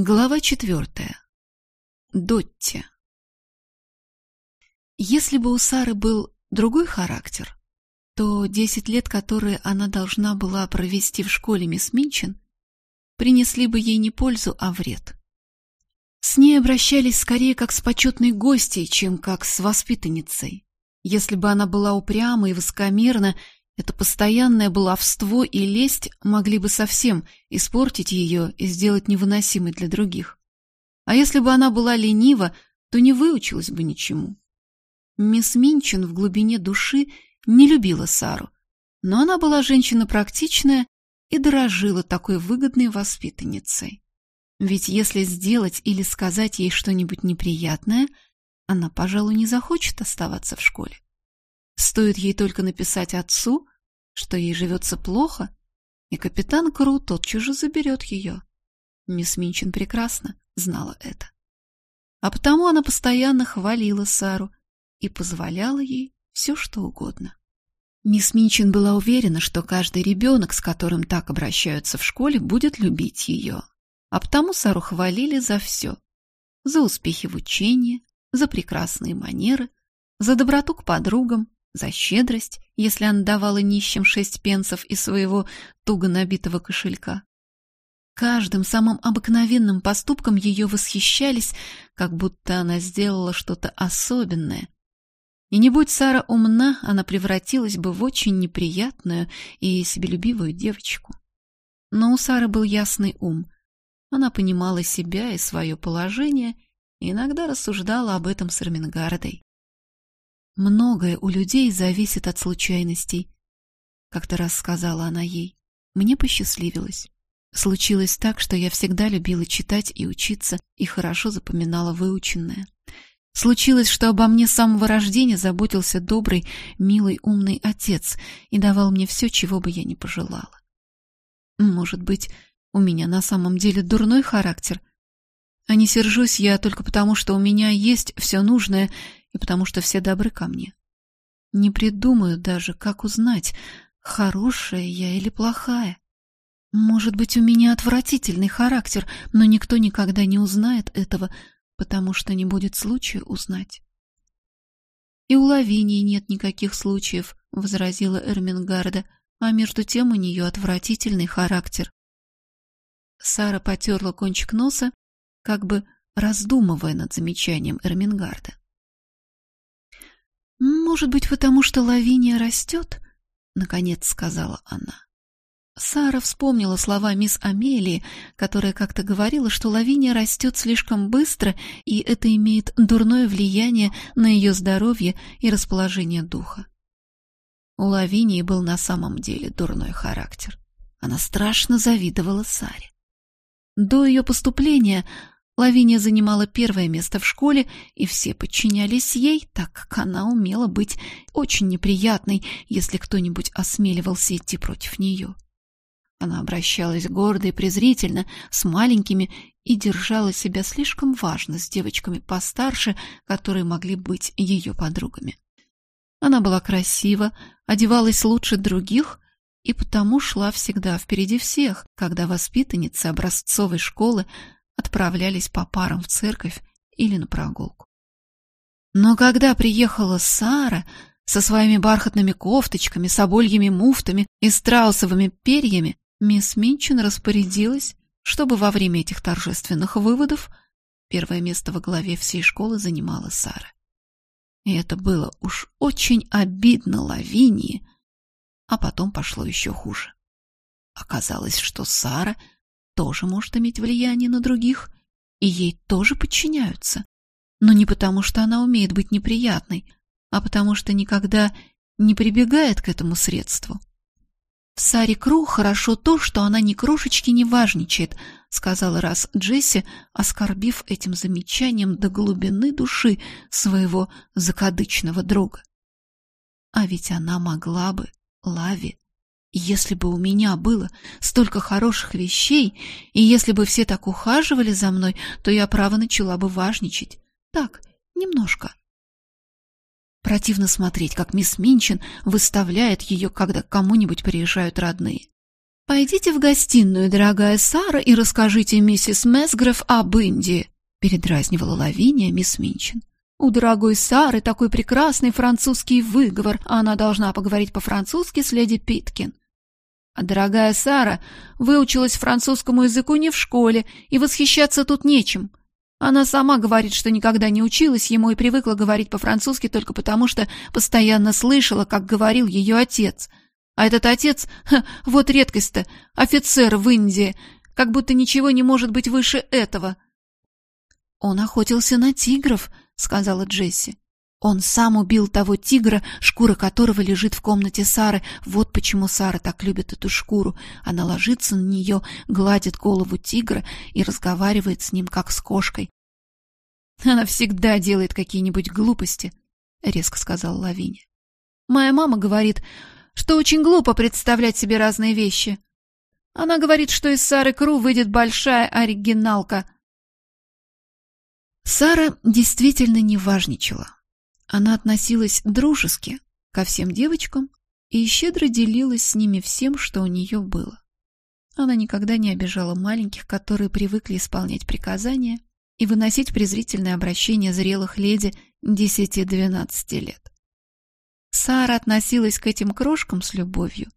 Глава четвертая. Дотти. Если бы у Сары был другой характер, то десять лет, которые она должна была провести в школе мисс Минчин, принесли бы ей не пользу, а вред. С ней обращались скорее как с почетной гостьей, чем как с воспитанницей. Если бы она была упряма и высокомерна, это постоянное баловство и лесть могли бы совсем испортить ее и сделать невыносимой для других. А если бы она была ленива, то не выучилась бы ничему. Мисс Минчин в глубине души не любила Сару, но она была женщина практичная и дорожила такой выгодной воспитанницей. Ведь если сделать или сказать ей что-нибудь неприятное, она, пожалуй, не захочет оставаться в школе. Стоит ей только написать отцу, что ей живется плохо, и капитан Кру тотчас же заберет ее. Мисс Минчин прекрасно знала это. А потому она постоянно хвалила Сару и позволяла ей все, что угодно. Мисс Минчин была уверена, что каждый ребенок, с которым так обращаются в школе, будет любить ее. А потому Сару хвалили за все. За успехи в учении, за прекрасные манеры, за доброту к подругам, за щедрость, если она давала нищим шесть пенсов из своего туго набитого кошелька. Каждым самым обыкновенным поступком ее восхищались, как будто она сделала что-то особенное. И не будь Сара умна, она превратилась бы в очень неприятную и себелюбивую девочку. Но у Сары был ясный ум. Она понимала себя и свое положение, и иногда рассуждала об этом с Эрмингардой. Многое у людей зависит от случайностей. Как-то раз сказала она ей. Мне посчастливилось. Случилось так, что я всегда любила читать и учиться, и хорошо запоминала выученное. Случилось, что обо мне с самого рождения заботился добрый, милый, умный отец и давал мне все, чего бы я ни пожелала. Может быть, у меня на самом деле дурной характер, а не сержусь я только потому, что у меня есть все нужное и потому что все добры ко мне. Не придумаю даже, как узнать, хорошая я или плохая. Может быть, у меня отвратительный характер, но никто никогда не узнает этого, потому что не будет случая узнать. «И у Лавинии нет никаких случаев», — возразила Эрмингарда, «а между тем у нее отвратительный характер». Сара потерла кончик носа как бы раздумывая над замечанием Эрмингарда. «Может быть, потому что Лавиния растет?» — наконец сказала она. Сара вспомнила слова мисс Амелии, которая как-то говорила, что Лавиния растет слишком быстро, и это имеет дурное влияние на ее здоровье и расположение духа. У Лавинии был на самом деле дурной характер. Она страшно завидовала Саре. До ее поступления Лавиния занимала первое место в школе, и все подчинялись ей, так как она умела быть очень неприятной, если кто-нибудь осмеливался идти против нее. Она обращалась гордо и презрительно с маленькими и держала себя слишком важно с девочками постарше, которые могли быть ее подругами. Она была красива, одевалась лучше других и потому шла всегда впереди всех, когда воспитанницы образцовой школы отправлялись по парам в церковь или на прогулку. Но когда приехала Сара со своими бархатными кофточками, собольями муфтами и страусовыми перьями, мисс Минчин распорядилась, чтобы во время этих торжественных выводов первое место во главе всей школы занимала Сара. И это было уж очень обидно Лавинии, а потом пошло еще хуже. Оказалось, что Сара — тоже может иметь влияние на других, и ей тоже подчиняются. Но не потому, что она умеет быть неприятной, а потому что никогда не прибегает к этому средству. «В Саре Кру хорошо то, что она ни крошечки не важничает», сказала раз Джесси, оскорбив этим замечанием до глубины души своего закадычного друга. А ведь она могла бы Лави если бы у меня было столько хороших вещей, и если бы все так ухаживали за мной, то я, право, начала бы важничать. Так, немножко. Противно смотреть, как мисс Минчин выставляет ее, когда кому-нибудь приезжают родные. «Пойдите в гостиную, дорогая Сара, и расскажите миссис Месгреф об Индии», — передразнивала Лавиния мисс Минчин. «У дорогой Сары такой прекрасный французский выговор, она должна поговорить по-французски с леди Питкин». А дорогая Сара выучилась французскому языку не в школе, и восхищаться тут нечем. Она сама говорит, что никогда не училась ему и привыкла говорить по-французски только потому, что постоянно слышала, как говорил ее отец. А этот отец, ха, вот редкость-то, офицер в Индии, как будто ничего не может быть выше этого. «Он охотился на тигров», — сказала Джесси. Он сам убил того тигра, шкура которого лежит в комнате Сары. Вот почему Сара так любит эту шкуру. Она ложится на нее, гладит голову тигра и разговаривает с ним, как с кошкой. «Она всегда делает какие-нибудь глупости», — резко сказала Лавиня. «Моя мама говорит, что очень глупо представлять себе разные вещи. Она говорит, что из Сары Кру выйдет большая оригиналка». Сара действительно не важничала. Она относилась дружески ко всем девочкам и щедро делилась с ними всем, что у нее было. Она никогда не обижала маленьких, которые привыкли исполнять приказания и выносить презрительное обращение зрелых леди 10-12 лет. Сара относилась к этим крошкам с любовью.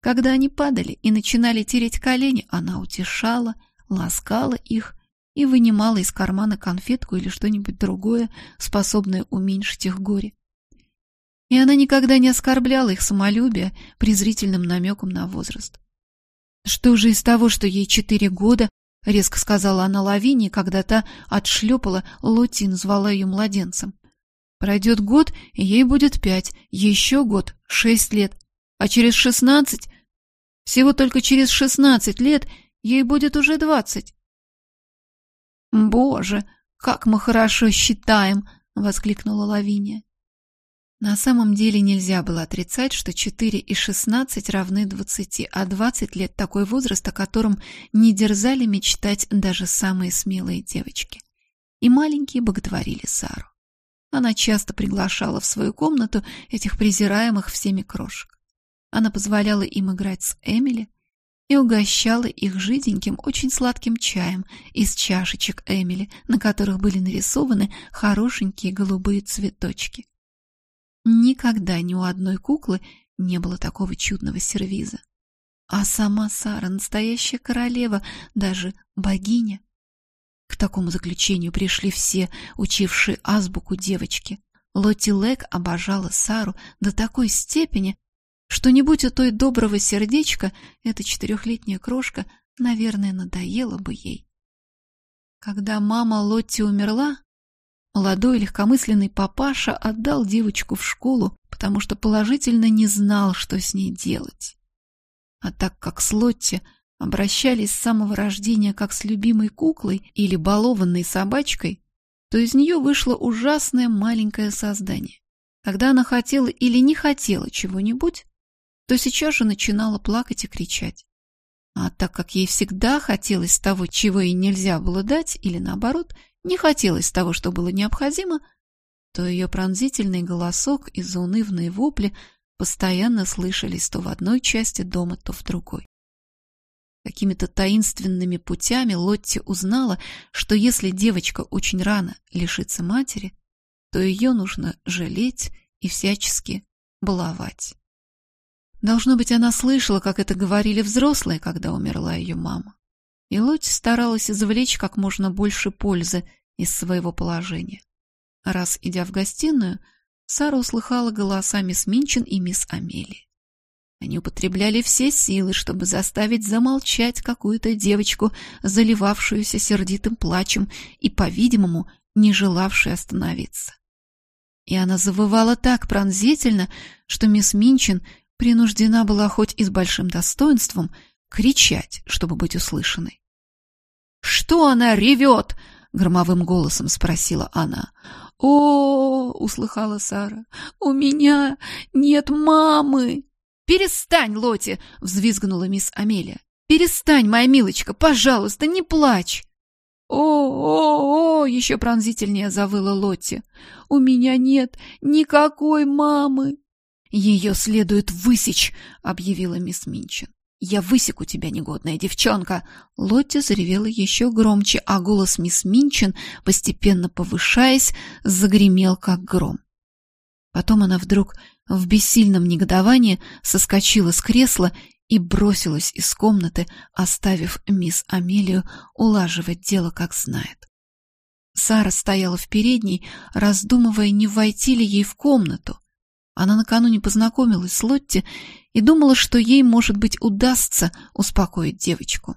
Когда они падали и начинали тереть колени, она утешала, ласкала их и вынимала из кармана конфетку или что-нибудь другое, способное уменьшить их горе. И она никогда не оскорбляла их самолюбие презрительным намеком на возраст. «Что же из того, что ей четыре года?» — резко сказала она Лавине, когда та отшлепала, Лотти назвала ее младенцем. «Пройдет год, и ей будет пять, еще год — шесть лет, а через шестнадцать, всего только через шестнадцать лет, ей будет уже двадцать. «Боже, как мы хорошо считаем!» — воскликнула Лавиния. На самом деле нельзя было отрицать, что 4 и 16 равны 20, а 20 лет — такой возраст, о котором не дерзали мечтать даже самые смелые девочки. И маленькие боготворили Сару. Она часто приглашала в свою комнату этих презираемых всеми крошек. Она позволяла им играть с Эмили, и угощала их жиденьким, очень сладким чаем из чашечек Эмили, на которых были нарисованы хорошенькие голубые цветочки. Никогда ни у одной куклы не было такого чудного сервиза. А сама Сара — настоящая королева, даже богиня. К такому заключению пришли все, учившие азбуку девочки. Лотти Лек обожала Сару до такой степени, что не будь у той доброго сердечка, эта четырехлетняя крошка, наверное, надоела бы ей. Когда мама Лотти умерла, молодой легкомысленный папаша отдал девочку в школу, потому что положительно не знал, что с ней делать. А так как с Лотти обращались с самого рождения как с любимой куклой или балованной собачкой, то из нее вышло ужасное маленькое создание. Когда она хотела или не хотела чего-нибудь, то сейчас же начинала плакать и кричать. А так как ей всегда хотелось того, чего ей нельзя было дать, или наоборот, не хотелось того, что было необходимо, то ее пронзительный голосок и заунывные вопли постоянно слышались то в одной части дома, то в другой. Какими-то таинственными путями Лотти узнала, что если девочка очень рано лишится матери, то ее нужно жалеть и всячески баловать. Должно быть, она слышала, как это говорили взрослые, когда умерла ее мама. И Лотти старалась извлечь как можно больше пользы из своего положения. Раз, идя в гостиную, Сара услыхала голоса мисс Минчин и мисс Амелии. Они употребляли все силы, чтобы заставить замолчать какую-то девочку, заливавшуюся сердитым плачем и, по-видимому, не желавшую остановиться. И она завывала так пронзительно, что мисс Минчин принуждена была хоть и с большим достоинством кричать, чтобы быть услышанной. «Что она ревет?» — громовым голосом спросила она. «О, — услыхала Сара, — у меня нет мамы!» «Перестань, Лоти!» — взвизгнула мисс Амелия. «Перестань, моя милочка, пожалуйста, не плачь!» «О-о-о!» — еще пронзительнее завыла Лотти. «У меня нет никакой мамы!» «Ее следует высечь», — объявила мисс Минчин. «Я высеку тебя, негодная девчонка!» Лотти заревела еще громче, а голос мисс Минчин, постепенно повышаясь, загремел, как гром. Потом она вдруг в бессильном негодовании соскочила с кресла и бросилась из комнаты, оставив мисс Амелию улаживать дело, как знает. Сара стояла в передней, раздумывая, не войти ли ей в комнату. Она накануне познакомилась с Лотти и думала, что ей, может быть, удастся успокоить девочку.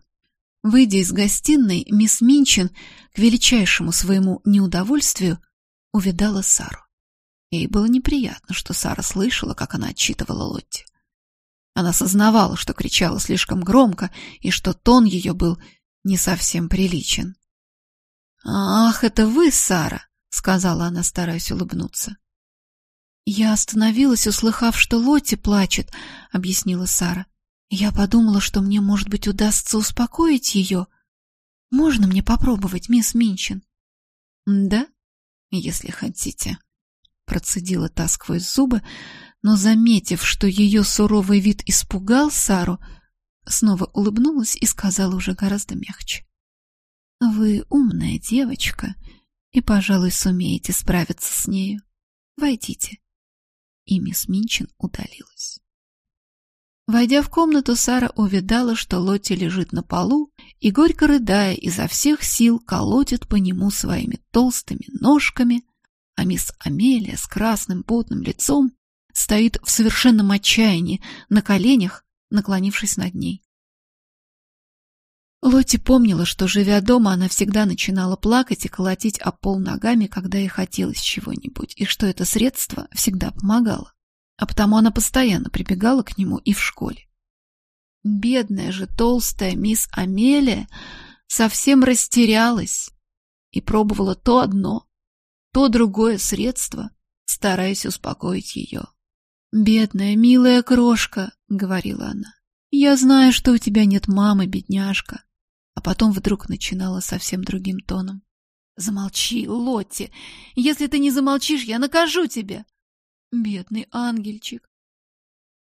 Выйдя из гостиной, мисс Минчин, к величайшему своему неудовольствию, увидала Сару. Ей было неприятно, что Сара слышала, как она отчитывала Лотти. Она сознавала, что кричала слишком громко и что тон ее был не совсем приличен. «Ах, это вы, Сара!» — сказала она, стараясь улыбнуться. «Я остановилась, услыхав, что Лотти плачет», — объяснила Сара. «Я подумала, что мне, может быть, удастся успокоить ее. Можно мне попробовать, мисс Минчин?» «Да, если хотите», — процедила та сквозь зубы, но, заметив, что ее суровый вид испугал Сару, снова улыбнулась и сказала уже гораздо мягче. Вы умная девочка и, пожалуй, сумеете справиться с нею. Войдите. И мисс Минчин удалилась. Войдя в комнату, Сара увидала, что Лотти лежит на полу и, горько рыдая, изо всех сил колотит по нему своими толстыми ножками, а мисс Амелия с красным потным лицом стоит в совершенном отчаянии на коленях, наклонившись над ней. Лотти помнила, что, живя дома, она всегда начинала плакать и колотить о пол ногами, когда ей хотелось чего-нибудь, и что это средство всегда помогало. А потому она постоянно прибегала к нему и в школе. Бедная же толстая мисс Амелия совсем растерялась и пробовала то одно, то другое средство, стараясь успокоить ее. «Бедная, милая крошка», — говорила она, — «я знаю, что у тебя нет мамы, бедняжка а потом вдруг начинала совсем другим тоном. «Замолчи, Лотти! Если ты не замолчишь, я накажу тебя!» «Бедный ангельчик!»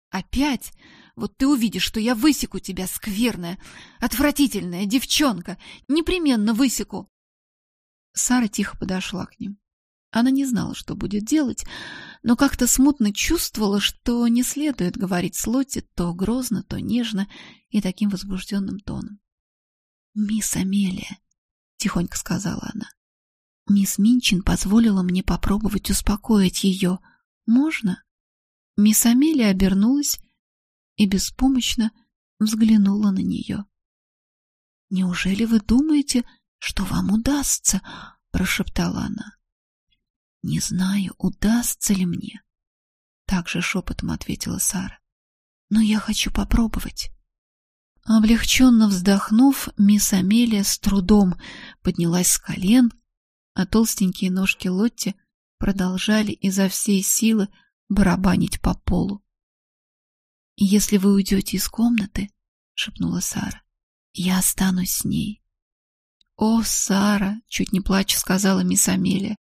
«Опять? Вот ты увидишь, что я высеку тебя, скверная, отвратительная девчонка! Непременно высеку!» Сара тихо подошла к ним. Она не знала, что будет делать, но как-то смутно чувствовала, что не следует говорить с Лотти то грозно, то нежно и таким возбужденным тоном. «Мисс Амелия», — тихонько сказала она, — «мисс Минчин позволила мне попробовать успокоить ее. Можно?» Мисс Амелия обернулась и беспомощно взглянула на нее. «Неужели вы думаете, что вам удастся?» — прошептала она. «Не знаю, удастся ли мне», — также шепотом ответила Сара. «Но я хочу попробовать». Облегченно вздохнув, мисс Амелия с трудом поднялась с колен, а толстенькие ножки Лотти продолжали изо всей силы барабанить по полу. «Если вы уйдете из комнаты, — шепнула Сара, — я останусь с ней». «О, Сара!» — чуть не плача сказала мисс Амелия.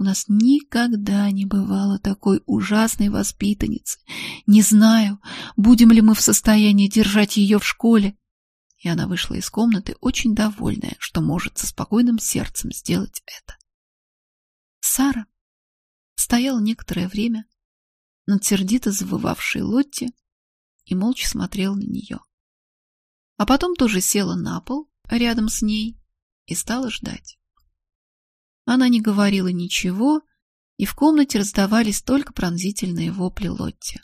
У нас никогда не бывало такой ужасной воспитанницы. Не знаю, будем ли мы в состоянии держать ее в школе. И она вышла из комнаты, очень довольная, что может со спокойным сердцем сделать это. Сара стояла некоторое время над сердито завывавшей Лотти и молча смотрела на нее. А потом тоже села на пол рядом с ней и стала ждать. Она не говорила ничего, и в комнате раздавались только пронзительные вопли Лотти.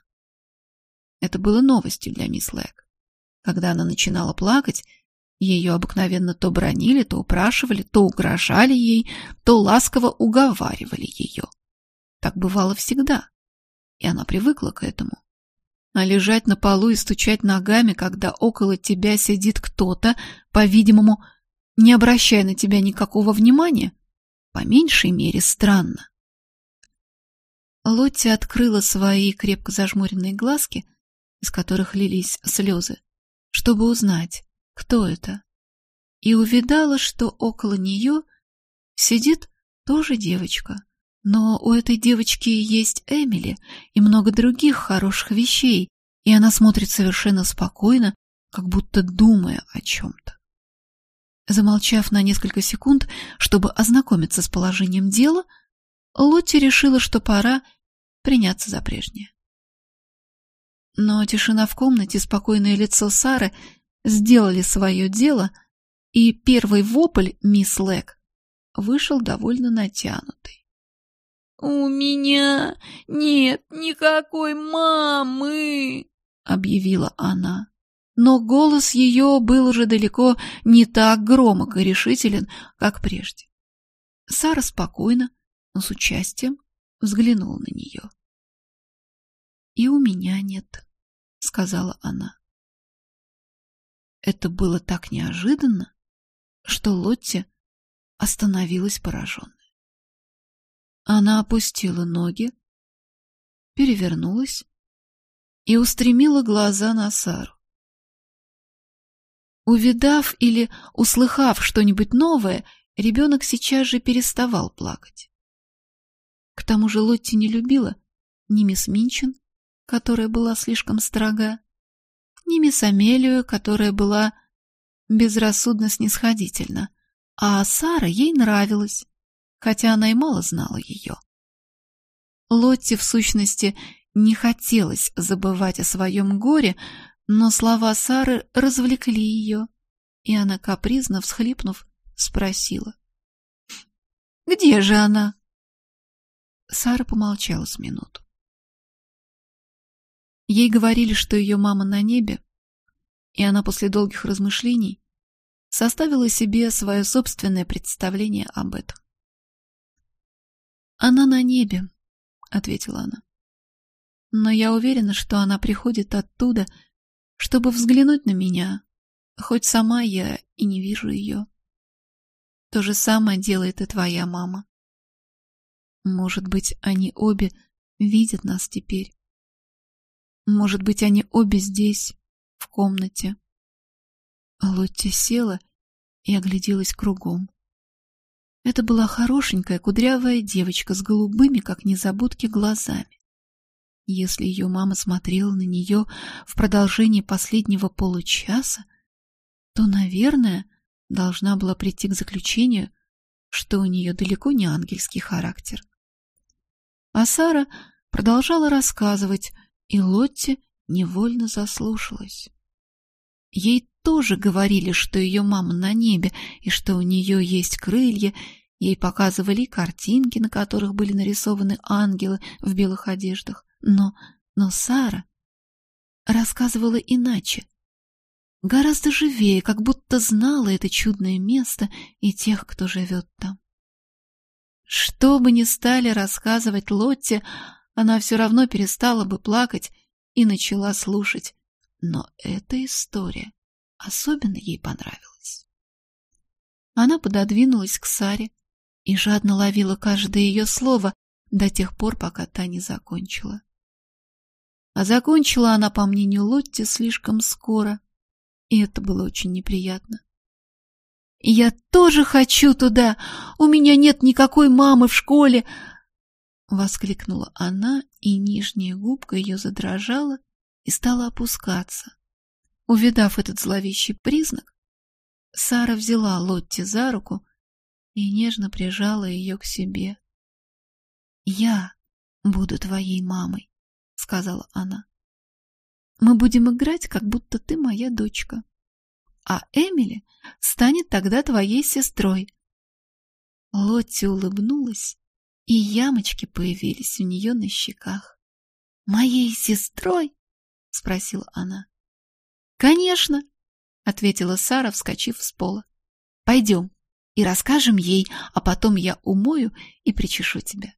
Это было новостью для мисс Лэг. Когда она начинала плакать, ее обыкновенно то бронили, то упрашивали, то угрожали ей, то ласково уговаривали ее. Так бывало всегда, и она привыкла к этому. А лежать на полу и стучать ногами, когда около тебя сидит кто-то, по-видимому, не обращая на тебя никакого внимания, по меньшей мере странно. Лотти открыла свои крепко зажмуренные глазки, из которых лились слезы, чтобы узнать, кто это, и увидала, что около нее сидит тоже девочка. Но у этой девочки есть Эмили и много других хороших вещей, и она смотрит совершенно спокойно, как будто думая о чем-то. Замолчав на несколько секунд, чтобы ознакомиться с положением дела, Лотти решила, что пора приняться за прежнее. Но тишина в комнате, спокойное лицо Сары сделали свое дело, и первый вопль мисс Лэг вышел довольно натянутый. «У меня нет никакой мамы!» — объявила она. Но голос ее был уже далеко не так громок и решителен, как прежде. Сара спокойно, но с участием взглянула на нее. «И у меня нет», — сказала она. Это было так неожиданно, что Лотти остановилась пораженная. Она опустила ноги, перевернулась и устремила глаза на Сару. Увидав или услыхав что-нибудь новое, ребенок сейчас же переставал плакать. К тому же Лотти не любила ни мисс Минчин, которая была слишком строга, ни мисс Амелию, которая была безрассудно снисходительна, а Сара ей нравилась, хотя она и мало знала ее. Лотти, в сущности, не хотелось забывать о своем горе, но слова Сары развлекли ее, и она, капризно всхлипнув, спросила. «Где же она?» Сара помолчала с минуту. Ей говорили, что ее мама на небе, и она после долгих размышлений составила себе свое собственное представление об этом. «Она на небе», — ответила она. «Но я уверена, что она приходит оттуда, чтобы взглянуть на меня, хоть сама я и не вижу ее. То же самое делает и твоя мама. Может быть, они обе видят нас теперь. Может быть, они обе здесь, в комнате. Лотти села и огляделась кругом. Это была хорошенькая кудрявая девочка с голубыми, как незабудки, глазами. Если ее мама смотрела на нее в продолжении последнего получаса, то, наверное, должна была прийти к заключению, что у нее далеко не ангельский характер. А Сара продолжала рассказывать, и Лотти невольно заслушалась. Ей тоже говорили, что ее мама на небе и что у нее есть крылья, ей показывали картинки, на которых были нарисованы ангелы в белых одеждах. Но, но Сара рассказывала иначе, гораздо живее, как будто знала это чудное место и тех, кто живет там. Что бы ни стали рассказывать Лотте, она все равно перестала бы плакать и начала слушать. Но эта история особенно ей понравилась. Она пододвинулась к Саре и жадно ловила каждое ее слово до тех пор, пока та не закончила. А закончила она, по мнению Лотти, слишком скоро, и это было очень неприятно. «Я тоже хочу туда! У меня нет никакой мамы в школе!» Воскликнула она, и нижняя губка ее задрожала и стала опускаться. Увидав этот зловещий признак, Сара взяла Лотти за руку и нежно прижала ее к себе. «Я буду твоей мамой», — сказала она. «Мы будем играть, как будто ты моя дочка, а Эмили станет тогда твоей сестрой». Лотти улыбнулась, и ямочки появились у нее на щеках. «Моей сестрой?» — спросила она. «Конечно», — ответила Сара, вскочив с пола. «Пойдем и расскажем ей, а потом я умою и причешу тебя».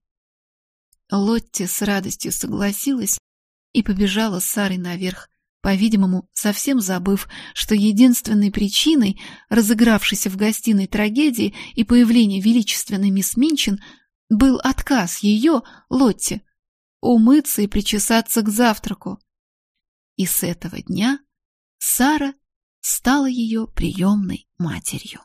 Лотти с радостью согласилась и побежала с Сарой наверх, по-видимому, совсем забыв, что единственной причиной разыгравшейся в гостиной трагедии и появления величественной мисс Минчин был отказ ее, Лотти, умыться и причесаться к завтраку. И с этого дня Сара стала ее приемной матерью.